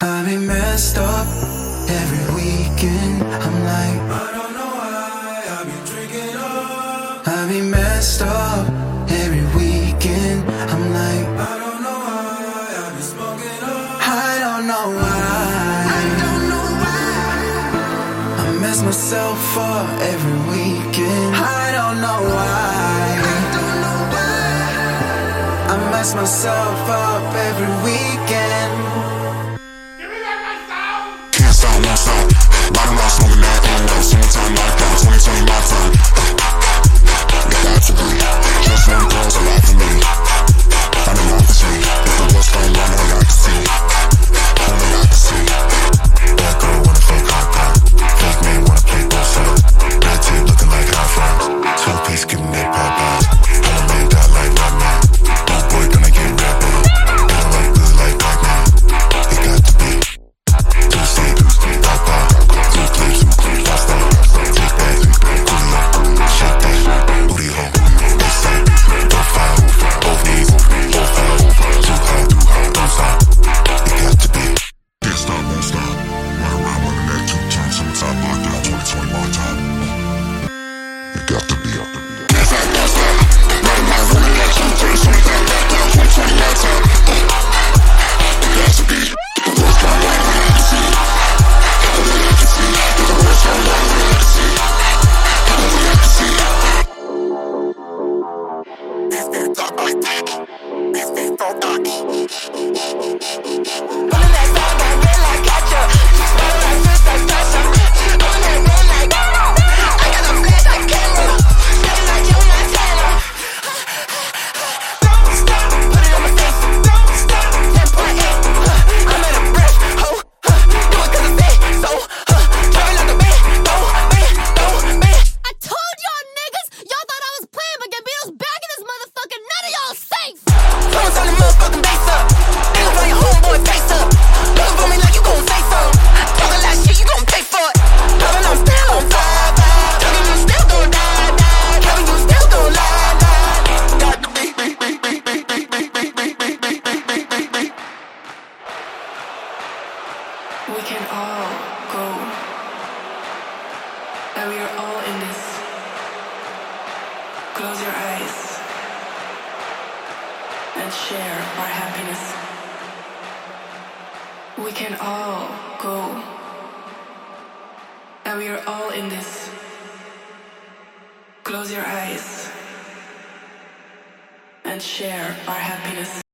I'm mean, messed up every weekend. I'm like, I don't know why I've been drinking up. I mean, messed up every weekend. I'm like, I don't know why I've been smoking up. I don't know why. I don't know why. I mess myself up every weekend. I don't know why. I don't know why. I mess myself up that side, We can all go. And we are all in this. Close your eyes and share our happiness. We can all go. And we are all in this. Close your eyes and share our happiness.